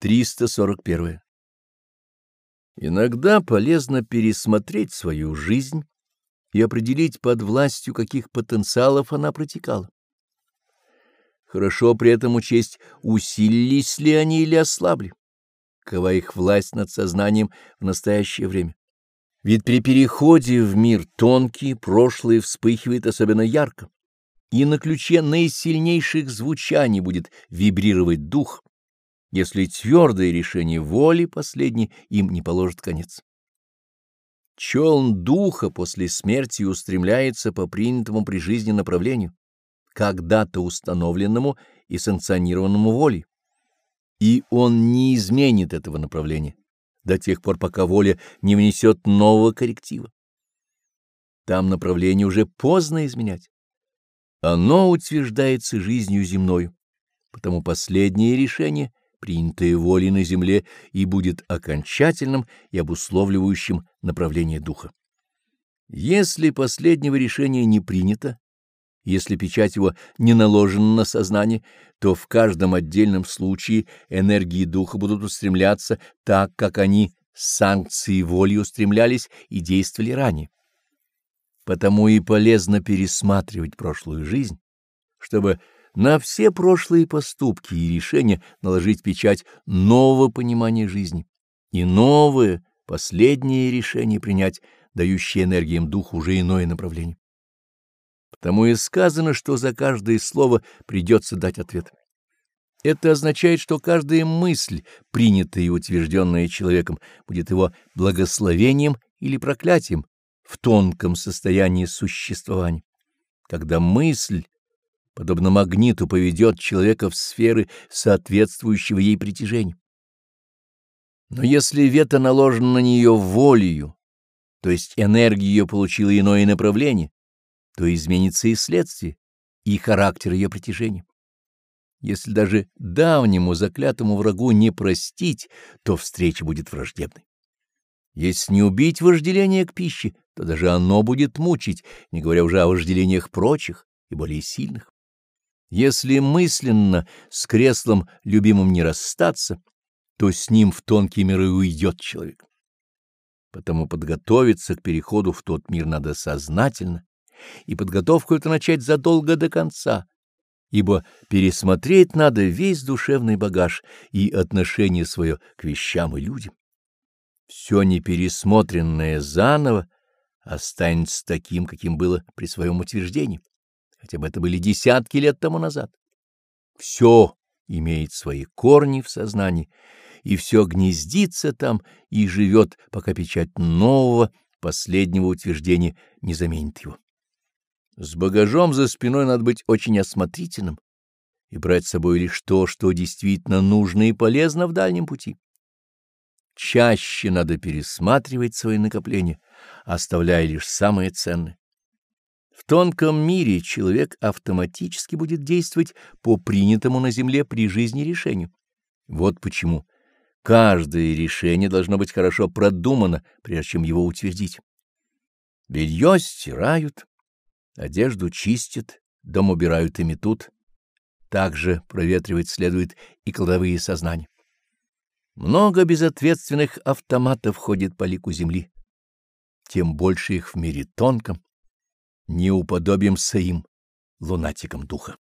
341. Иногда полезно пересмотреть свою жизнь и определить, под властью каких потенциалов она протекала. Хорошо при этом учесть, усилились ли они или ослабли, какова их власть над сознанием в настоящее время. Ведь при переходе в мир тонкий прошлое вспыхивает особенно ярко, и на ключе наисильнейших звучаний будет вибрировать дух, если твердое решение воли последней им не положит конец. Челн духа после смерти устремляется по принятому при жизни направлению, когда-то установленному и санкционированному волей. И он не изменит этого направления до тех пор, пока воля не внесет нового корректива. Там направление уже поздно изменять. Оно утверждается жизнью земною, потому последнее решение принятое волей на земле, и будет окончательным и обусловливающим направление духа. Если последнего решения не принято, если печать его не наложена на сознание, то в каждом отдельном случае энергии духа будут устремляться так, как они с санкцией воли устремлялись и действовали ранее. Потому и полезно пересматривать прошлую жизнь, чтобы на все прошлые поступки и решения наложить печать нового понимания жизни и новое, последнее решение принять, дающее энергиям духу уже иное направление. Потому и сказано, что за каждое слово придется дать ответ. Это означает, что каждая мысль, принятая и утвержденная человеком, будет его благословением или проклятием в тонком состоянии существования. Когда мысль подобно магниту, поведет человека в сферы, соответствующего ей притяжению. Но если вето наложено на нее волею, то есть энергия ее получила иное направление, то изменится и следствие, и характер ее притяжения. Если даже давнему заклятому врагу не простить, то встреча будет враждебной. Если не убить вожделение к пище, то даже оно будет мучить, не говоря уже о вожделениях прочих и более сильных. Если мысленно с креслом любимым не расстаться, то с ним в тонкие миры уйдет человек. Потому подготовиться к переходу в тот мир надо сознательно, и подготовку это начать задолго до конца, ибо пересмотреть надо весь душевный багаж и отношение свое к вещам и людям. Все непересмотренное заново останется таким, каким было при своем утверждении хотя бы это были десятки лет тому назад. Все имеет свои корни в сознании, и все гнездится там и живет, пока печать нового, последнего утверждения не заменит его. С багажом за спиной надо быть очень осмотрительным и брать с собой лишь то, что действительно нужно и полезно в дальнем пути. Чаще надо пересматривать свои накопления, оставляя лишь самое ценное. Тонком мире человек автоматически будет действовать по принятому на земле при жизни решению. Вот почему каждое решение должно быть хорошо продумано, прежде чем его утвердить. Белье стирают, одежду чистят, дом убирают и метут. Также проветривать следует и кладовые сознания. Много безответственных автоматов ходит по лику земли, тем больше их в мире тонком не уподобимся им, лунатикам духа.